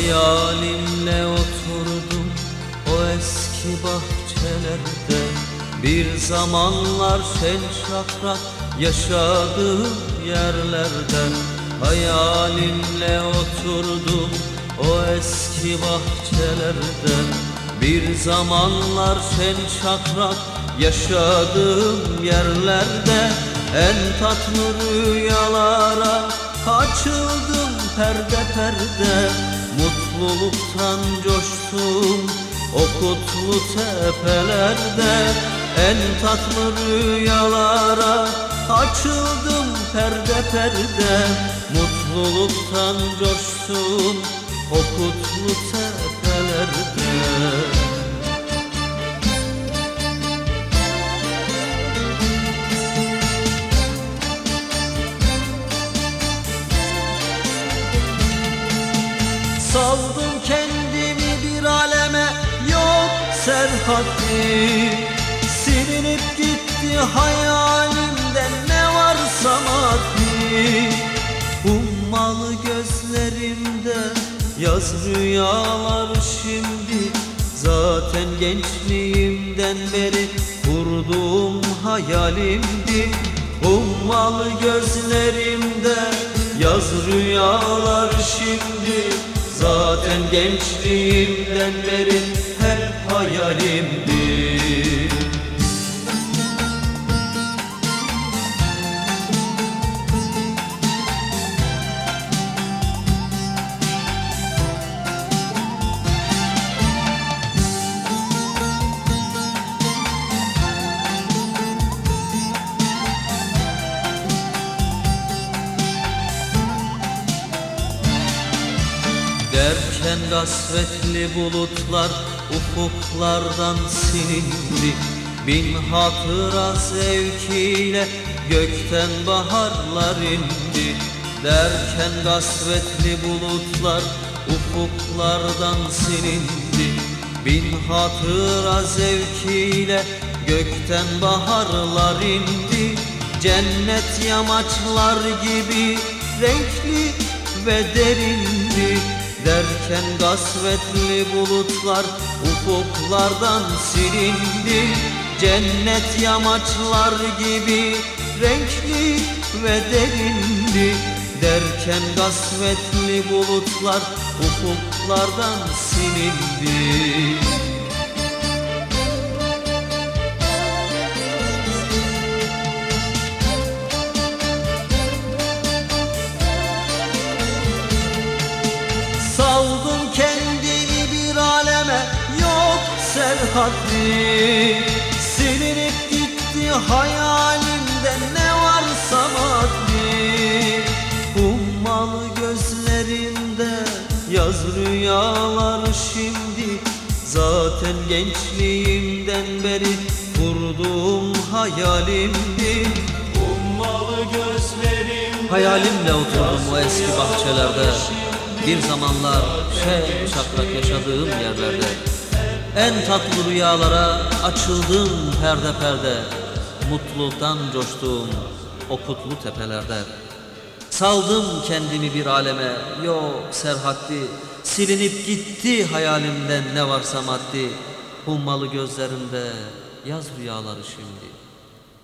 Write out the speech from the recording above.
Hayalimle oturdum o eski bahçelerde. Bir zamanlar şen şakrak yaşadığım yerlerde. Hayalimle oturdum o eski bahçelerde. Bir zamanlar şen şakrak yaşadığım yerlerde. En tatlı rüyalara açıldım perde perde Mutluluktan coştum o kutlu tepelerde. En tatlı rüyalara açıldım perde perde. Mutluluktan coştum o kutlu tepelerde serhati Silinip gitti hayalimden ne varsa maddi. Ummalı gözlerimde yaz rüyalar şimdi. Zaten gençliğimden beri kurduğum hayalimdi. Ummalı gözlerimde yaz rüyalar şimdi. Zaten gençliğimden beri hep Derken kasvetli bulutlar ufuklardan silindi. Bin hatıra zevkiyle gökten baharlar indi. Derken kasvetli bulutlar ufuklardan silindi. Bin hatıra zevkiyle gökten baharlar indi. Cennet yamaçlar gibi renkli ve derindi Derken kasvetli bulutlar ufuklardan silindi. Cennet yamaçlar gibi renkli ve derindi Derken kasvetli bulutlar ufuklardan silindi serhaddi Silinip gitti hayalimden ne varsa maddi Ummalı gözlerinde yaz rüyalar şimdi. Zaten gençliğimden beri kurduğum hayalimdi. Ummalı gözlerim Hayalimle oturdum o eski bahçelerde. Bir zamanlar şen şakrak yaşadığım yerlerde En tatlı rüyalara açıldım perde perde. Mutluluktan coştum o kutlu tepelerde. Saldım kendimi bir aleme yok serhaddi. Silinip gitti hayalimden ne varsa maddi. Hummalı gözlerimde yaz rüyaları şimdi